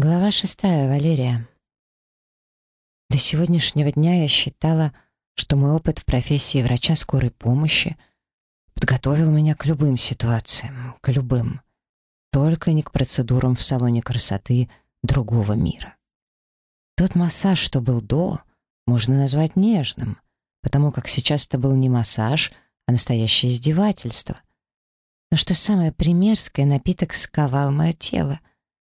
Глава шестая, Валерия. До сегодняшнего дня я считала, что мой опыт в профессии врача скорой помощи подготовил меня к любым ситуациям, к любым, только не к процедурам в салоне красоты другого мира. Тот массаж, что был до, можно назвать нежным, потому как сейчас это был не массаж, а настоящее издевательство. Но что самое примерское, напиток сковал мое тело.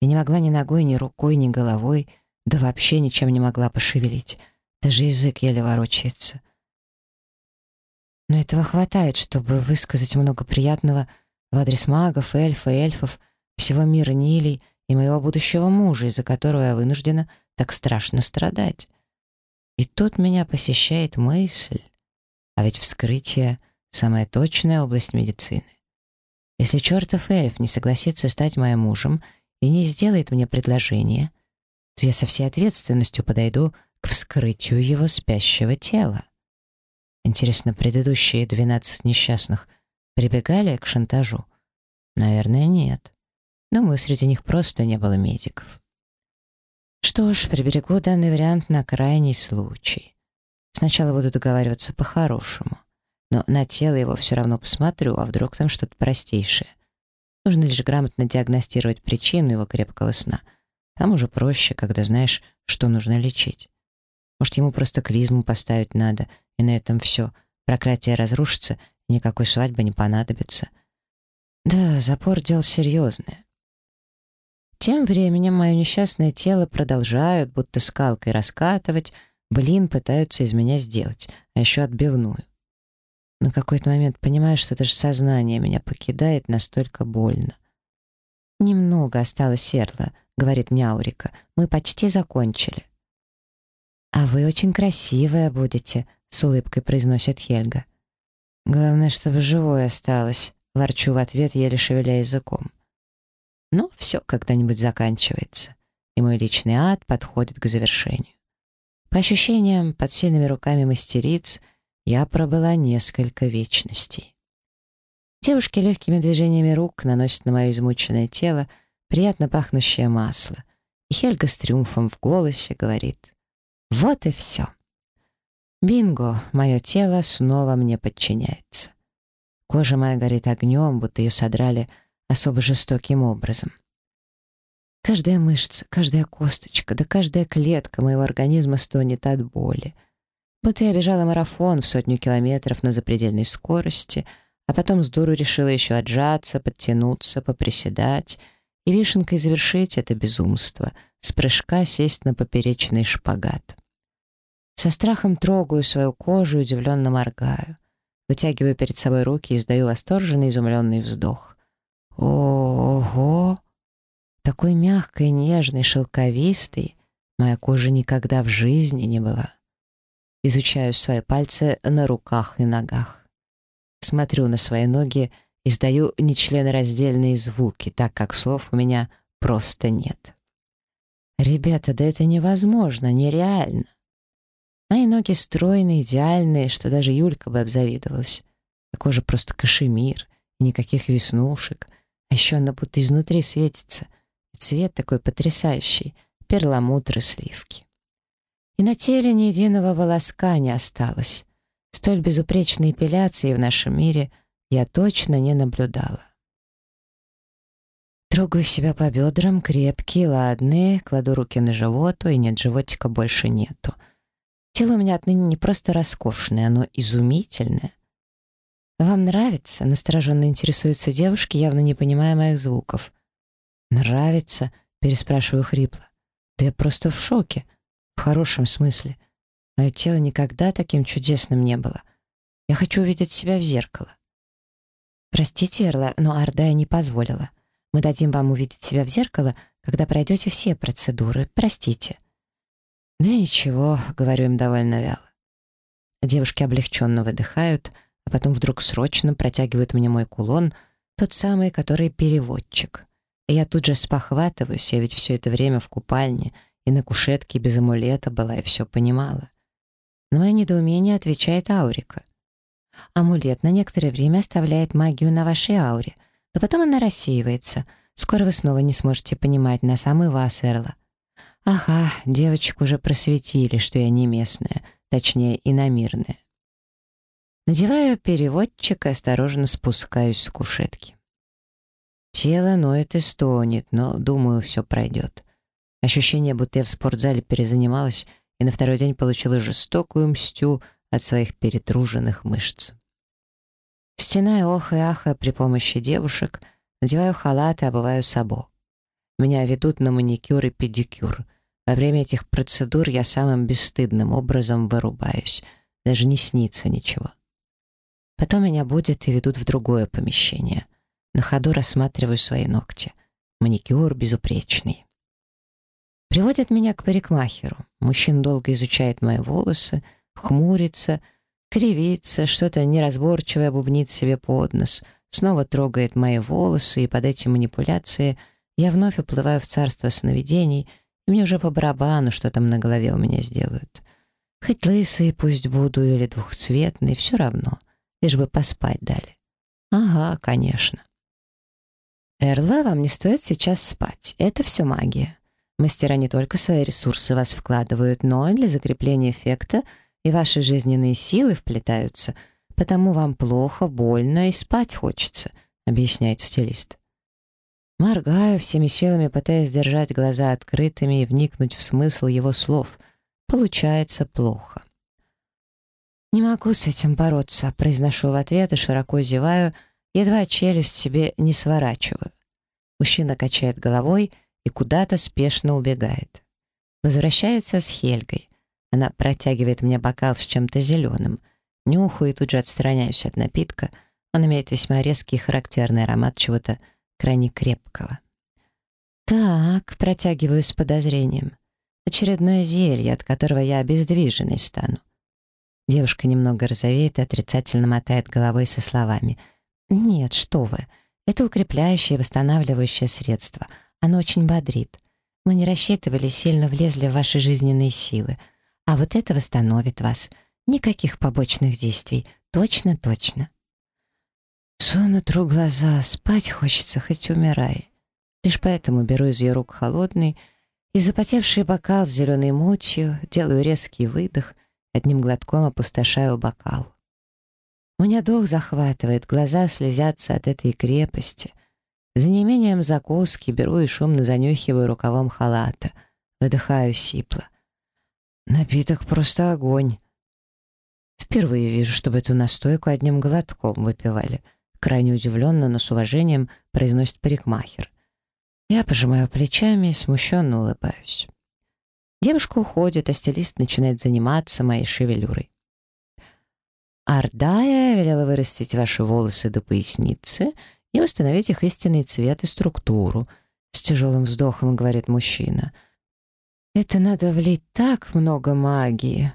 Я не могла ни ногой, ни рукой, ни головой, да вообще ничем не могла пошевелить. Даже язык еле ворочается. Но этого хватает, чтобы высказать много приятного в адрес магов, эльфа, эльфов, всего мира Нилей и моего будущего мужа, из-за которого я вынуждена так страшно страдать. И тут меня посещает мысль, а ведь вскрытие — самая точная область медицины. Если чертов эльф не согласится стать моим мужем и не сделает мне предложение, то я со всей ответственностью подойду к вскрытию его спящего тела. Интересно, предыдущие двенадцать несчастных прибегали к шантажу? Наверное, нет. Думаю, среди них просто не было медиков. Что ж, приберегу данный вариант на крайний случай. Сначала буду договариваться по-хорошему. Но на тело его все равно посмотрю, а вдруг там что-то простейшее. Нужно лишь грамотно диагностировать причину его крепкого сна. Там уже проще, когда знаешь, что нужно лечить. Может, ему просто клизму поставить надо, и на этом все. Проклятие разрушится, и никакой свадьбы не понадобится. Да, запор — дело серьезное. Тем временем мое несчастное тело продолжают, будто скалкой раскатывать, блин, пытаются из меня сделать, а еще отбивную. На какой-то момент понимаю, что даже сознание меня покидает настолько больно. «Немного осталось серла», — говорит мне Аурика. «Мы почти закончили». «А вы очень красивая будете», — с улыбкой произносит Хельга. «Главное, чтобы живой осталось», — ворчу в ответ, еле шевеля языком. Но все когда-нибудь заканчивается, и мой личный ад подходит к завершению. По ощущениям, под сильными руками мастериц — я пробыла несколько вечностей. Девушки легкими движениями рук наносят на мое измученное тело приятно пахнущее масло, и Хельга с триумфом в голосе говорит «Вот и все». Бинго, мое тело снова мне подчиняется. Кожа моя горит огнем, будто ее содрали особо жестоким образом. Каждая мышца, каждая косточка, да каждая клетка моего организма стонет от боли — будто я бежала марафон в сотню километров на запредельной скорости, а потом с дуру решила еще отжаться, подтянуться, поприседать и вишенкой завершить это безумство, с прыжка сесть на поперечный шпагат. Со страхом трогаю свою кожу и удивленно моргаю. Вытягиваю перед собой руки и издаю восторженный изумленный вздох. Ого! Такой мягкой, нежной, шелковистой моя кожа никогда в жизни не была. Изучаю свои пальцы на руках и ногах. Смотрю на свои ноги, издаю нечленораздельные звуки, так как слов у меня просто нет. Ребята, да это невозможно, нереально. Мои ноги стройные, идеальные, что даже Юлька бы обзавидовалась. А кожа просто кашемир, никаких веснушек. А еще она будто изнутри светится. Цвет такой потрясающий, перламутр и сливки и на теле ни единого волоска не осталось. Столь безупречной эпиляции в нашем мире я точно не наблюдала. Трогаю себя по бедрам, крепкие, ладные, кладу руки на живот, и нет, животика больше нету. Тело у меня отныне не просто роскошное, оно изумительное. «Вам нравится?» — настороженно интересуются девушки, явно не понимая моих звуков. «Нравится?» — переспрашиваю хрипло. «Да я просто в шоке. В хорошем смысле. Мое тело никогда таким чудесным не было. Я хочу увидеть себя в зеркало. Простите, Эрла, но Ардая не позволила. Мы дадим вам увидеть себя в зеркало, когда пройдете все процедуры. Простите. Да ничего, говорю им довольно вяло. Девушки облегченно выдыхают, а потом вдруг срочно протягивают мне мой кулон, тот самый, который переводчик. И я тут же спохватываюсь, я ведь все это время в купальне — и на кушетке без амулета была и все понимала. На мое недоумение отвечает Аурика. Амулет на некоторое время оставляет магию на вашей ауре, но потом она рассеивается. Скоро вы снова не сможете понимать нас, а мы вас, Эрла. Ага, девочек уже просветили, что я не местная, точнее, иномирная. Надеваю переводчик и осторожно спускаюсь с кушетки. Тело ноет и стонет, но, думаю, все пройдет. Ощущение, будто я в спортзале перезанималась и на второй день получила жестокую мстю от своих перетруженных мышц. Стеная ох и ахая при помощи девушек, надеваю халат и обуваю сабо. Меня ведут на маникюр и педикюр. Во время этих процедур я самым бесстыдным образом вырубаюсь. Даже не снится ничего. Потом меня будет и ведут в другое помещение. На ходу рассматриваю свои ногти. Маникюр безупречный. Приводят меня к парикмахеру. Мужчина долго изучает мои волосы, хмурится, кривится, что-то неразборчивое бубнит себе под нос, снова трогает мои волосы, и под эти манипуляции я вновь уплываю в царство сновидений, и мне уже по барабану, что там на голове у меня сделают. Хоть лысый пусть буду или двухцветный, все равно, лишь бы поспать дали. Ага, конечно. Эрла, вам не стоит сейчас спать, это все магия. Мастера не только свои ресурсы вас вкладывают, но и для закрепления эффекта и ваши жизненные силы вплетаются, потому вам плохо, больно и спать хочется, объясняет стилист. Моргаю всеми силами, пытаясь держать глаза открытыми и вникнуть в смысл его слов. Получается плохо. «Не могу с этим бороться», — произношу в ответ и широко зеваю, едва челюсть себе не сворачиваю. Мужчина качает головой — и куда-то спешно убегает. Возвращается с Хельгой. Она протягивает мне бокал с чем-то зеленым. Нюхаю и тут же отстраняюсь от напитка. Он имеет весьма резкий характерный аромат чего-то крайне крепкого. «Так», — протягиваю с подозрением. «Очередное зелье, от которого я обездвиженной стану». Девушка немного розовеет и отрицательно мотает головой со словами. «Нет, что вы, это укрепляющее и восстанавливающее средство. Оно очень бодрит. Мы не рассчитывали, сильно влезли в ваши жизненные силы. А вот это восстановит вас. Никаких побочных действий. Точно-точно. Сон утру глаза, спать хочется, хоть умирай. Лишь поэтому беру из ее рук холодный и запотевший бокал с зеленой мутью, делаю резкий выдох, одним глотком опустошаю бокал. У меня дух захватывает, глаза слезятся от этой крепости — за неимением закуски беру и шумно занюхиваю рукавом халата. Выдыхаю сипло. Напиток просто огонь. Впервые вижу, чтобы эту настойку одним глотком выпивали. Крайне удивленно, но с уважением произносит парикмахер. Я пожимаю плечами и смущенно улыбаюсь. Девушка уходит, а стилист начинает заниматься моей шевелюрой. Ардая велела вырастить ваши волосы до поясницы и восстановить их истинный цвет и структуру. С тяжелым вздохом говорит мужчина. Это надо влить так много магии.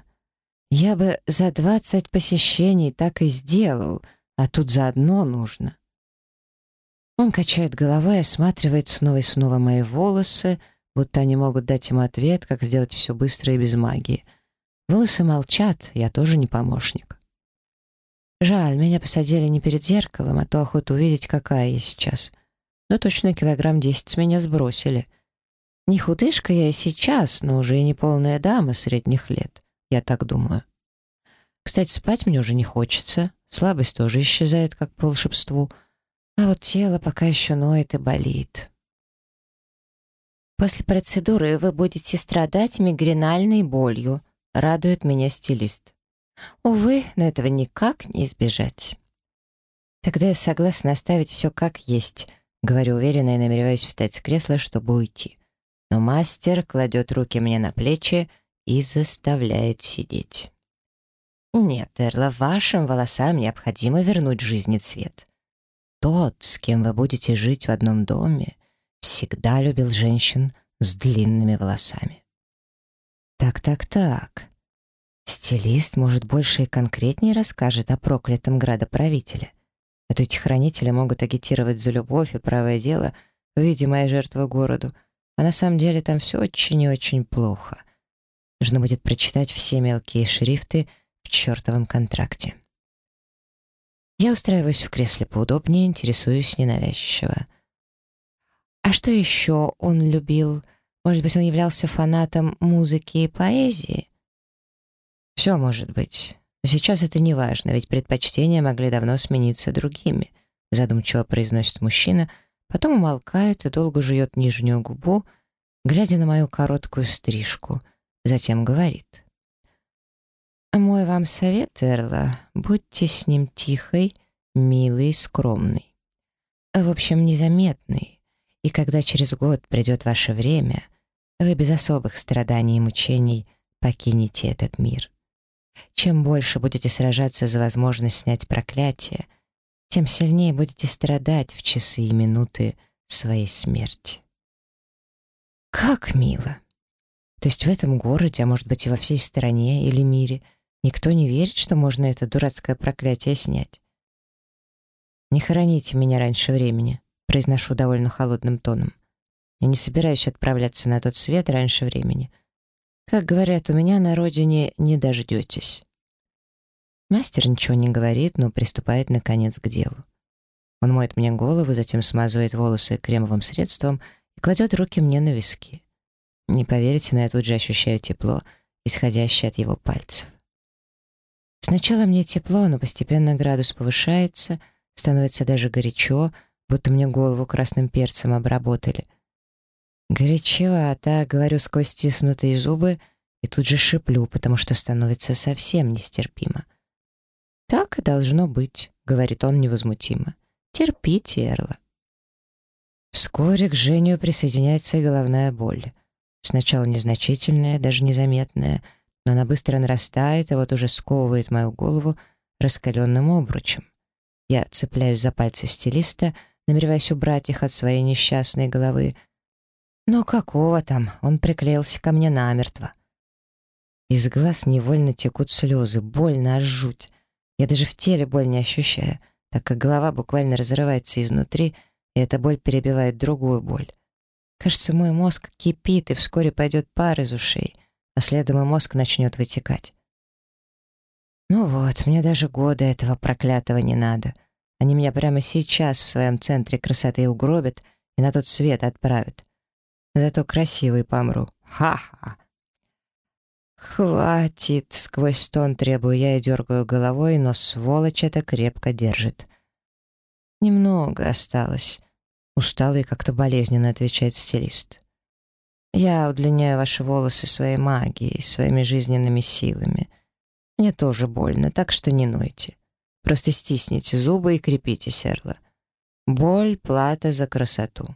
Я бы за двадцать посещений так и сделал, а тут за одно нужно. Он качает головой осматривает снова и снова мои волосы, будто они могут дать ему ответ, как сделать все быстро и без магии. Волосы молчат, я тоже не помощник. Жаль, меня посадили не перед зеркалом, а то охота увидеть, какая я сейчас. Но точно килограмм десять с меня сбросили. Не худышка я и сейчас, но уже и не полная дама средних лет. Я так думаю. Кстати, спать мне уже не хочется. Слабость тоже исчезает, как по волшебству. А вот тело пока еще ноет и болит. После процедуры вы будете страдать мигренальной болью, радует меня стилист. Увы, но этого никак не избежать. Тогда я согласна оставить все как есть, говорю уверенно и намереваюсь встать с кресла, чтобы уйти. Но мастер кладет руки мне на плечи и заставляет сидеть. Нет, Эрла, вашим волосам необходимо вернуть жизни цвет. Тот, с кем вы будете жить в одном доме, всегда любил женщин с длинными волосами. Так-так-так. Стилист, может, больше и конкретнее расскажет о проклятом градоправителе. А то эти хранители могут агитировать за любовь и правое дело, видимая жертва городу, а на самом деле там все очень и очень плохо. Нужно будет прочитать все мелкие шрифты в чертовом контракте. Я устраиваюсь в кресле поудобнее, интересуюсь ненавязчиво. А что еще он любил? Может быть, он являлся фанатом музыки и поэзии? Все может быть. Сейчас это не важно, ведь предпочтения могли давно смениться другими, задумчиво произносит мужчина, потом умолкает и долго жует нижнюю губу, глядя на мою короткую стрижку, затем говорит. «Мой вам совет, Эрла, будьте с ним тихой, милой, скромной. В общем, незаметной. И когда через год придет ваше время, вы без особых страданий и мучений покинете этот мир. Чем больше будете сражаться за возможность снять проклятие, тем сильнее будете страдать в часы и минуты своей смерти. Как мило! То есть в этом городе, а может быть и во всей стране или мире, никто не верит, что можно это дурацкое проклятие снять. «Не хороните меня раньше времени», — произношу довольно холодным тоном. «Я не собираюсь отправляться на тот свет раньше времени. Как говорят, у меня на родине не дождетесь». Мастер ничего не говорит, но приступает, наконец, к делу. Он моет мне голову, затем смазывает волосы кремовым средством и кладет руки мне на виски. Не поверите, но я тут же ощущаю тепло, исходящее от его пальцев. Сначала мне тепло, но постепенно градус повышается, становится даже горячо, будто мне голову красным перцем обработали. Горячевато, говорю сквозь стиснутые зубы, и тут же шиплю, потому что становится совсем нестерпимо. «Так и должно быть», — говорит он невозмутимо. «Терпите, Эрла». Вскоре к Женю присоединяется и головная боль. Сначала незначительная, даже незаметная, но она быстро нарастает и вот уже сковывает мою голову раскаленным обручем. Я цепляюсь за пальцы стилиста, намереваясь убрать их от своей несчастной головы. Но какого там, он приклеился ко мне намертво. Из глаз невольно текут слезы, больно аж жуть. Я даже в теле боль не ощущаю, так как голова буквально разрывается изнутри, и эта боль перебивает другую боль. Кажется, мой мозг кипит, и вскоре пойдет пар из ушей, а следом и мозг начнет вытекать. Ну вот, мне даже года этого проклятого не надо. Они меня прямо сейчас в своем центре красоты угробят и на тот свет отправят. Зато красивый помру. Ха-ха. «Хватит!» — сквозь стон требую я и дергаю головой, но сволочь это крепко держит. «Немного осталось», — устало и как-то болезненно отвечает стилист. «Я удлиняю ваши волосы своей магией, своими жизненными силами. Мне тоже больно, так что не нойте. Просто стисните зубы и крепите сердце. Боль — плата за красоту».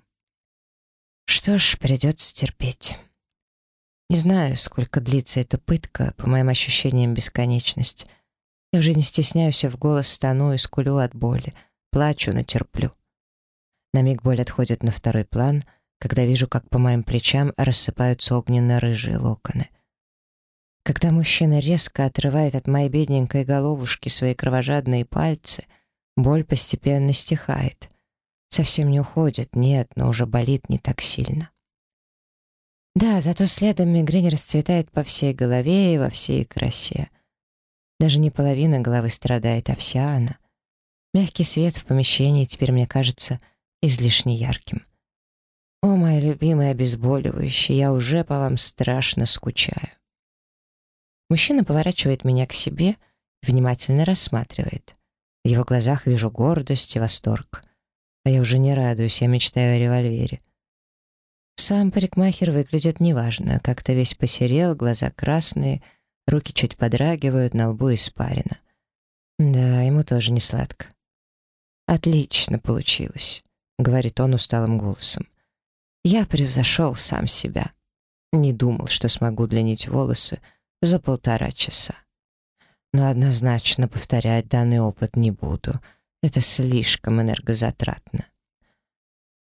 Что ж, придется терпеть. Не знаю, сколько длится эта пытка, по моим ощущениям, бесконечность. Я уже не стесняюсь, а в голос стану и скулю от боли. Плачу, но терплю. На миг боль отходит на второй план, когда вижу, как по моим плечам рассыпаются огненно-рыжие локоны. Когда мужчина резко отрывает от моей бедненькой головушки свои кровожадные пальцы, боль постепенно стихает. Совсем не уходит, нет, но уже болит не так сильно. Да, зато следом мигрень расцветает по всей голове и во всей красе. Даже не половина головы страдает, а вся она. Мягкий свет в помещении теперь мне кажется излишне ярким. О, мои любимые обезболивающие, я уже по вам страшно скучаю. Мужчина поворачивает меня к себе, внимательно рассматривает. В его глазах вижу гордость и восторг. А я уже не радуюсь, я мечтаю о револьвере. Сам парикмахер выглядит неважно, как-то весь посерел, глаза красные, руки чуть подрагивают, на лбу испарено. Да, ему тоже не сладко. «Отлично получилось», — говорит он усталым голосом. «Я превзошел сам себя. Не думал, что смогу длинить волосы за полтора часа. Но однозначно повторять данный опыт не буду. Это слишком энергозатратно.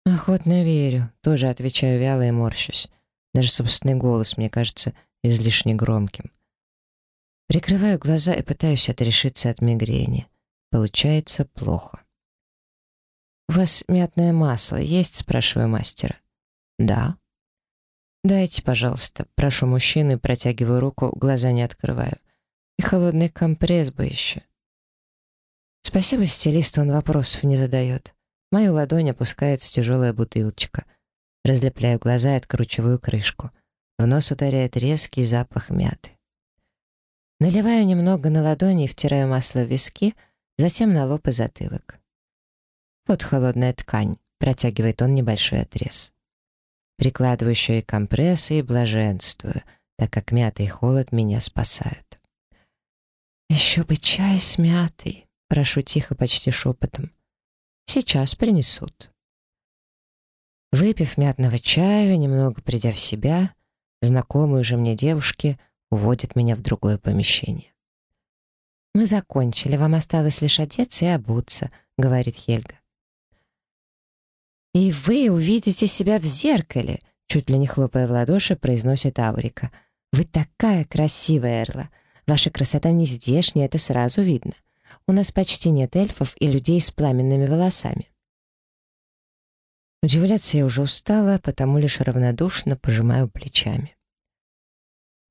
«Охотно верю», — тоже отвечаю вяло и морщусь. Даже собственный голос мне кажется излишне громким. Прикрываю глаза и пытаюсь отрешиться от мигрени. Получается плохо. «У вас мятное масло есть?» — спрашиваю мастера. «Да». «Дайте, пожалуйста», — прошу мужчину и протягиваю руку, глаза не открываю. «И холодный компресс бы еще». Спасибо стилисту, он вопросов не задает. Мою ладонь опускается тяжелая бутылочка. Разлепляю глаза и откручиваю крышку. В нос ударяет резкий запах мяты. Наливаю немного на ладони и втираю масло в виски, затем на лоб и затылок. Вот холодная ткань, протягивает он небольшой отрез. Прикладываю еще и компрессы и блаженствую, так как мята и холод меня спасают. «Еще бы чай с мятой», — прошу тихо, почти шепотом. «Сейчас принесут». Выпив мятного чая, немного придя в себя, знакомые уже мне девушки уводят меня в другое помещение. «Мы закончили, вам осталось лишь одеться и обуться», — говорит Хельга. «И вы увидите себя в зеркале», — чуть ли не хлопая в ладоши, произносит Аурика. «Вы такая красивая, Эрла. Ваша красота не здешняя, это сразу видно. У нас почти нет эльфов и людей с пламенными волосами». Удивляться я уже устала, потому лишь равнодушно пожимаю плечами.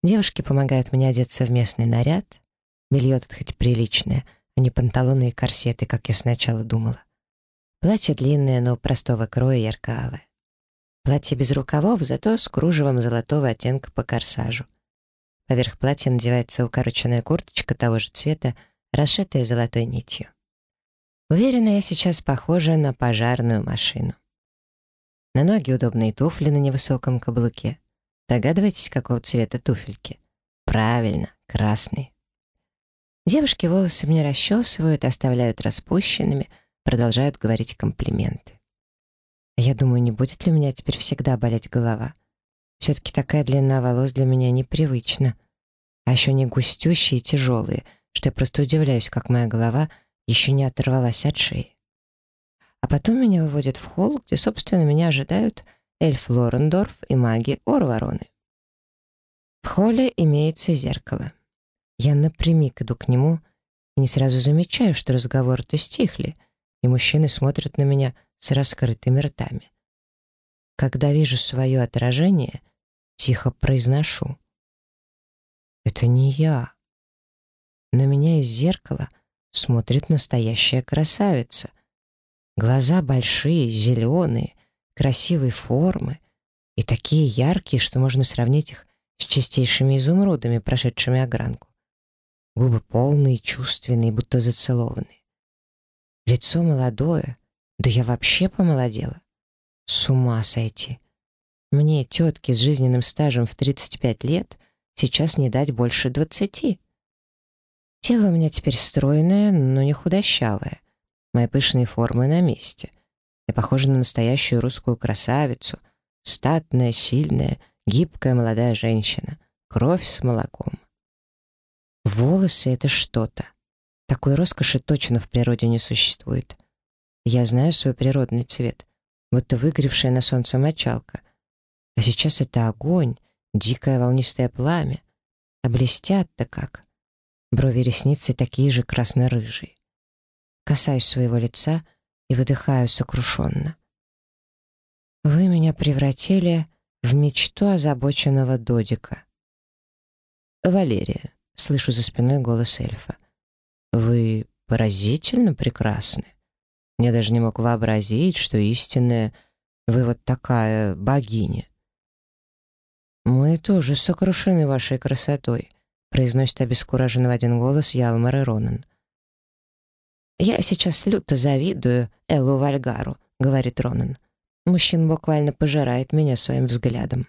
Девушки помогают мне одеться в местный наряд. Белье тут хоть приличное, а не панталоны и корсеты, как я сначала думала. Платье длинное, но простого кроя ярко-алое. Платье без рукавов, зато с кружевом золотого оттенка по корсажу. Поверх платья надевается укороченная курточка того же цвета, расшитая золотой нитью. Уверена, я сейчас похожа на пожарную машину. На ноги удобные туфли на невысоком каблуке. Догадываетесь, какого цвета туфельки? Правильно, красные. Девушки волосы мне расчесывают, оставляют распущенными, продолжают говорить комплименты. Я думаю, не будет ли у меня теперь всегда болеть голова? Все-таки такая длина волос для меня непривычна. А еще не густющие и тяжелые, что я просто удивляюсь, как моя голова еще не оторвалась от шеи. А потом меня выводят в холл, где, собственно, меня ожидают эльф Лорендорф и маги Орвароны. В холле имеется зеркало. Я напрямик иду к нему и не сразу замечаю, что разговоры-то стихли, и мужчины смотрят на меня с раскрытыми ртами. Когда вижу свое отражение, тихо произношу. «Это не я». На меня из зеркала смотрит настоящая красавица — Глаза большие, зеленые, красивой формы и такие яркие, что можно сравнить их с чистейшими изумрудами, прошедшими огранку. Губы полные, чувственные, будто зацелованные. Лицо молодое, да я вообще помолодела. С ума сойти. Мне, тетке с жизненным стажем в 35 лет, сейчас не дать больше 20. Тело у меня теперь стройное, но не худощавое. Мои пышные формы на месте. Я похожа на настоящую русскую красавицу. Статная, сильная, гибкая молодая женщина. Кровь с молоком. Волосы — это что-то. Такой роскоши точно в природе не существует. Я знаю свой природный цвет, будто выгоревшая на солнце мочалка. А сейчас это огонь, дикое волнистое пламя. А блестят-то как. Брови и ресницы такие же красно-рыжие касаюсь своего лица и выдыхаю сокрушенно. Вы меня превратили в мечту озабоченного Додика. «Валерия», — слышу за спиной голос эльфа, — «вы поразительно прекрасны. Я даже не мог вообразить, что истинная вы вот такая богиня». «Мы тоже сокрушены вашей красотой», — произносит обескураженно в один голос Ялмар и Ронан. «Я сейчас люто завидую Эллу Вальгару», — говорит Ронан. Мужчина буквально пожирает меня своим взглядом.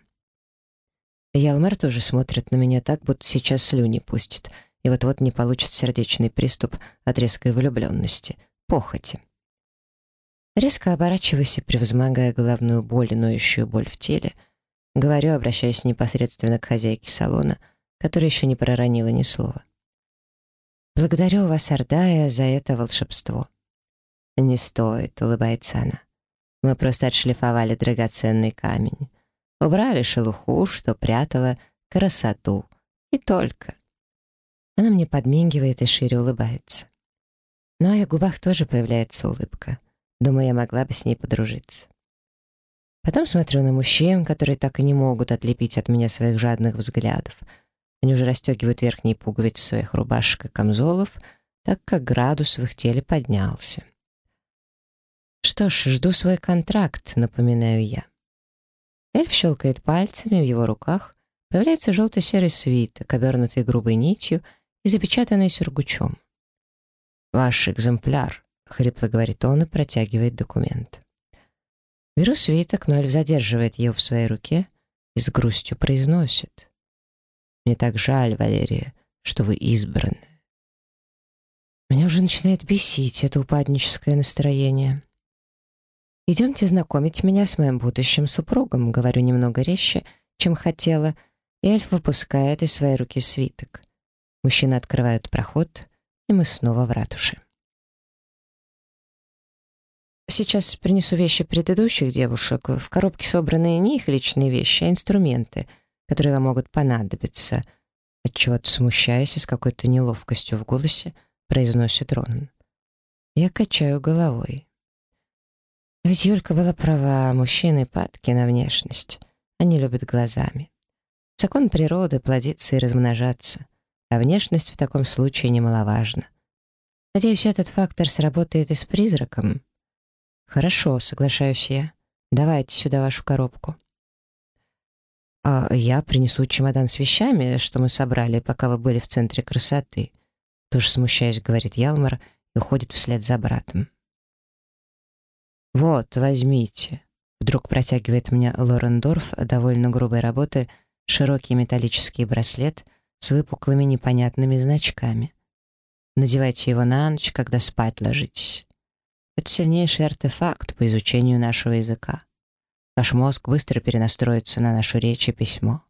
Ялмар тоже смотрит на меня так, будто сейчас слюни пустит, и вот-вот не получит сердечный приступ от резкой влюбленности, похоти. Резко оборачиваюсь и, превозмогая головную боль и ноющую боль в теле, говорю, обращаясь непосредственно к хозяйке салона, которая еще не проронила ни слова. «Благодарю вас, Ардая, за это волшебство». «Не стоит», — улыбается она. «Мы просто отшлифовали драгоценный камень. Убрали шелуху, что прятала красоту. И только». Она мне подмигивает и шире улыбается. На моих губах тоже появляется улыбка. Думаю, я могла бы с ней подружиться. Потом смотрю на мужчин, которые так и не могут отлепить от меня своих жадных взглядов — они уже расстегивают верхние пуговицы своих рубашек и камзолов, так как градус в их теле поднялся. «Что ж, жду свой контракт», — напоминаю я. Эльф щелкает пальцами, в его руках появляется желто-серый свиток, обернутый грубой нитью и запечатанный сюргучом. «Ваш экземпляр», — хрипло говорит он и протягивает документ. Беру свиток, но Эльф задерживает его в своей руке и с грустью произносит. «Мне так жаль, Валерия, что вы избраны». Меня уже начинает бесить это упадническое настроение. «Идемте знакомить меня с моим будущим супругом», говорю немного резче, чем хотела, и эльф выпускает из своей руки свиток. Мужчины открывают проход, и мы снова в ратуше. Сейчас принесу вещи предыдущих девушек. В коробке собраны не их личные вещи, а инструменты, которые вам могут понадобиться. Отчего-то смущаясь и с какой-то неловкостью в голосе, произносит Ронан. Я качаю головой. Ведь Юлька была права, мужчины падки на внешность. Они любят глазами. Закон природы — плодиться и размножаться, а внешность в таком случае немаловажна. Надеюсь, этот фактор сработает и с призраком. Хорошо, соглашаюсь я. Давайте сюда вашу коробку. А я принесу чемодан с вещами, что мы собрали, пока вы были в центре красоты. Тоже смущаясь, говорит Ялмар и уходит вслед за братом. «Вот, возьмите». Вдруг протягивает мне Лорендорф довольно грубой работы широкий металлический браслет с выпуклыми непонятными значками. Надевайте его на ночь, когда спать ложитесь. Это сильнейший артефакт по изучению нашего языка. Ваш мозг быстро перенастроится на нашу речь и письмо.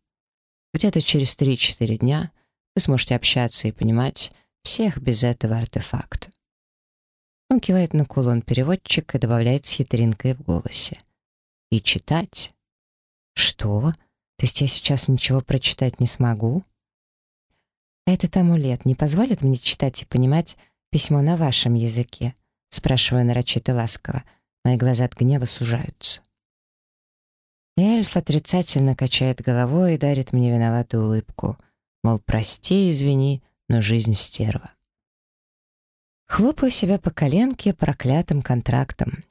Где-то через 3-4 дня вы сможете общаться и понимать всех без этого артефакта. Он кивает на кулон-переводчик и добавляет с хитринкой в голосе. «И читать?» «Что? То есть я сейчас ничего прочитать не смогу?» «Этот амулет не позволит мне читать и понимать письмо на вашем языке?» Спрашиваю нарочито ласково. Мои глаза от гнева сужаются. Эльф отрицательно качает головой и дарит мне виноватую улыбку. Мол, прости, извини, но жизнь стерва. Хлопаю себя по коленке проклятым контрактом.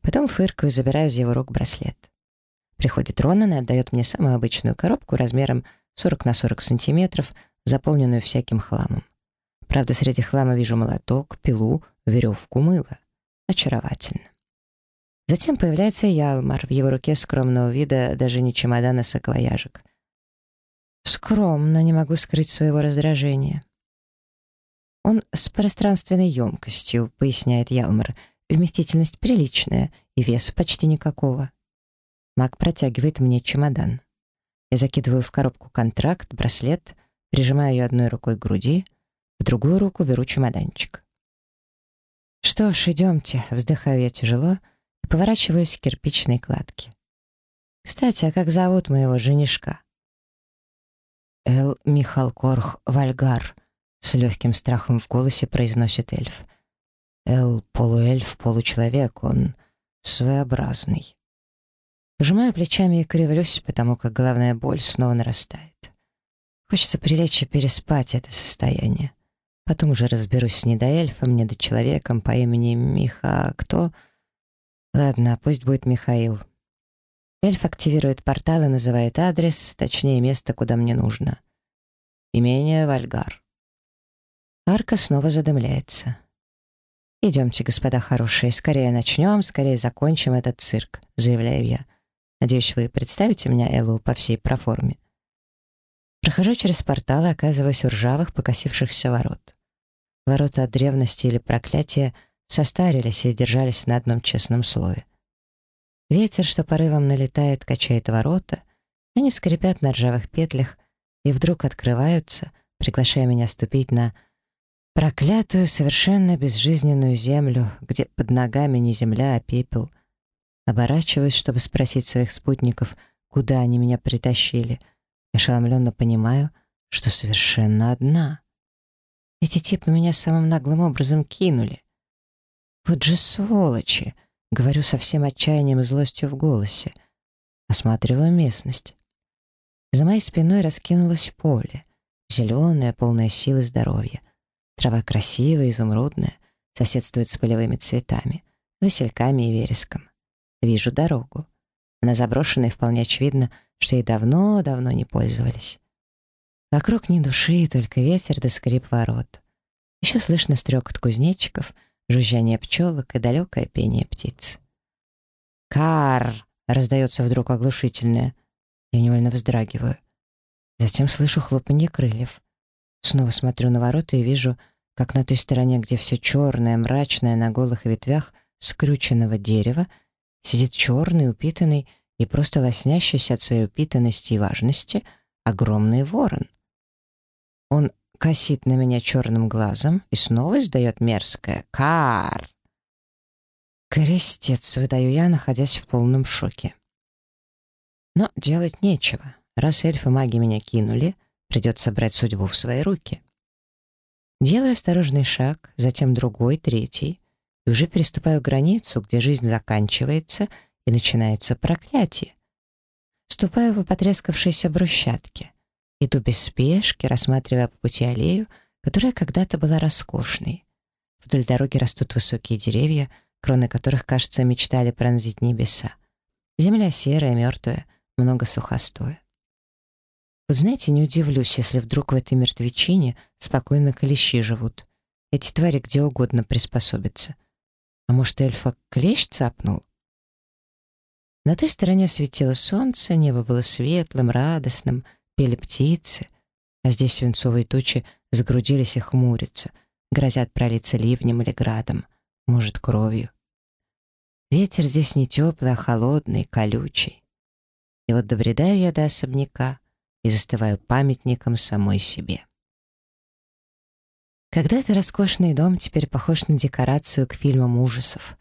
Потом фыркаю и забираю из его рук браслет. Приходит Ронан и отдает мне самую обычную коробку размером 40 на 40 сантиметров, заполненную всяким хламом. Правда, среди хлама вижу молоток, пилу, веревку, мыло. Очаровательно. Затем появляется Ялмар, в его руке скромного вида даже не чемодан, а саквояжик. Скромно, не могу скрыть своего раздражения. Он с пространственной емкостью, поясняет Ялмар. Вместительность приличная и вес почти никакого. Маг протягивает мне чемодан. Я закидываю в коробку контракт, браслет, прижимаю ее одной рукой к груди, в другую руку беру чемоданчик. «Что ж, идемте», — вздыхаю я тяжело и поворачиваюсь к кирпичной кладке. «Кстати, а как зовут моего женишка?» «Эл Михалкорх Вальгар», с легким страхом в голосе произносит эльф. Эл — полуэльф, получеловек, он своеобразный. Пожимаю плечами и кривлюсь, потому как головная боль снова нарастает. Хочется прилечь и переспать это состояние. Потом уже разберусь не до эльфа, не до человеком по имени Миха... Кто? Ладно, пусть будет Михаил. Эльф активирует портал и называет адрес, точнее место, куда мне нужно. Имение Вальгар. Арка снова задымляется. «Идемте, господа хорошие, скорее начнем, скорее закончим этот цирк», — заявляю я. «Надеюсь, вы представите меня, Эллу, по всей проформе». Прохожу через портал и оказываюсь у ржавых, покосившихся ворот. Ворота от древности или проклятия состарились и держались на одном честном слове. Ветер, что порывом налетает, качает ворота, они скрипят на ржавых петлях и вдруг открываются, приглашая меня ступить на Проклятую, совершенно безжизненную землю, где под ногами не земля, а пепел. Оборачиваюсь, чтобы спросить своих спутников, куда они меня притащили. Ошеломленно понимаю, что совершенно одна. Эти типы меня самым наглым образом кинули. Вот же сволочи! Говорю со всем отчаянием и злостью в голосе. Осматриваю местность. За моей спиной раскинулось поле. Зеленое, полное силы здоровья. Трава красивая, изумрудная, соседствует с полевыми цветами, васильками и вереском. Вижу дорогу. Она заброшена, и вполне очевидно, что ей давно-давно не пользовались. Вокруг ни души, только ветер да скрип ворот. Еще слышно стрекот кузнечиков, жужжание пчелок и далекое пение птиц. «Кар!» — раздается вдруг оглушительное. Я невольно вздрагиваю. Затем слышу хлопанье крыльев. Снова смотрю на ворота и вижу, как на той стороне, где все черное, мрачное, на голых ветвях скрюченного дерева, сидит черный, упитанный и просто лоснящийся от своей упитанности и важности огромный ворон. Он косит на меня черным глазом и снова издает мерзкое «Кар!». «Крестец!» — выдаю я, находясь в полном шоке. Но делать нечего. Раз эльфы-маги меня кинули, придется брать судьбу в свои руки. Делаю осторожный шаг, затем другой, третий, и уже переступаю границу, где жизнь заканчивается и начинается проклятие. Ступаю по потрескавшейся брусчатке. Иду без спешки, рассматривая по пути аллею, которая когда-то была роскошной. Вдоль дороги растут высокие деревья, кроны которых, кажется, мечтали пронзить небеса. Земля серая, мертвая, много сухостоя. Вот знаете, не удивлюсь, если вдруг в этой мертвечине спокойно клещи живут. Эти твари где угодно приспособятся. А может, эльфа клещ цапнул? На той стороне светило солнце, небо было светлым, радостным, пели птицы, а здесь свинцовые тучи сгрудились и хмурятся, грозят пролиться ливнем или градом, может, кровью. Ветер здесь не теплый, а холодный, колючий. И вот добредаю я до особняка и застываю памятником самой себе. Когда-то роскошный дом теперь похож на декорацию к фильмам ужасов.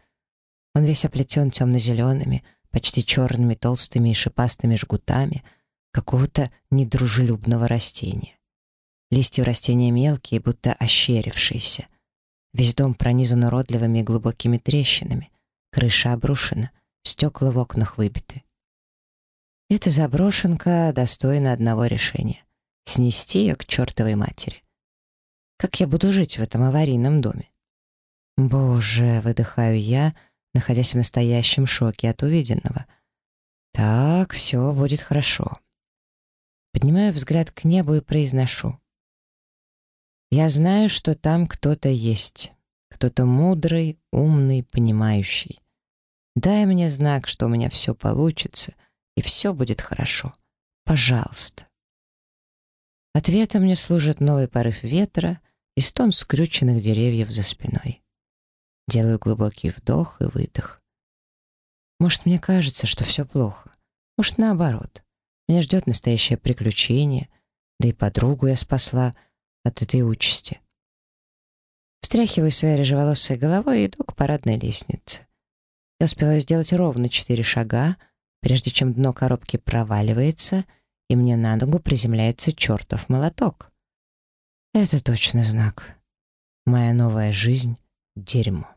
Он весь оплетен темно-зелеными, почти черными толстыми и шипастыми жгутами какого-то недружелюбного растения. Листья у растения мелкие, будто ощерившиеся. Весь дом пронизан уродливыми и глубокими трещинами. Крыша обрушена, стекла в окнах выбиты. Эта заброшенка достойна одного решения — снести ее к чертовой матери. Как я буду жить в этом аварийном доме? Боже, выдыхаю я, находясь в настоящем шоке от увиденного. Так, все будет хорошо. Поднимаю взгляд к небу и произношу. Я знаю, что там кто-то есть. Кто-то мудрый, умный, понимающий. Дай мне знак, что у меня все получится — и все будет хорошо. Пожалуйста. Ответом мне служит новый порыв ветра и стон скрюченных деревьев за спиной. Делаю глубокий вдох и выдох. Может, мне кажется, что все плохо. Может, наоборот. Меня ждет настоящее приключение, да и подругу я спасла от этой участи. Встряхиваю своей рыжеволосой головой и иду к парадной лестнице. Я успеваю сделать ровно четыре шага, прежде чем дно коробки проваливается, и мне на ногу приземляется чертов молоток. Это точно знак. Моя новая жизнь — дерьмо.